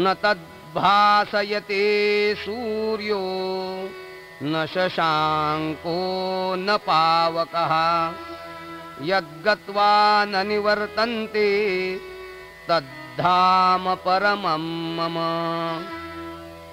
न तद्भासयते सूर्यो न शशाङ्को न पावकः। यद्गत्वा न निवर्तन्ते तद्धाम परमं मम।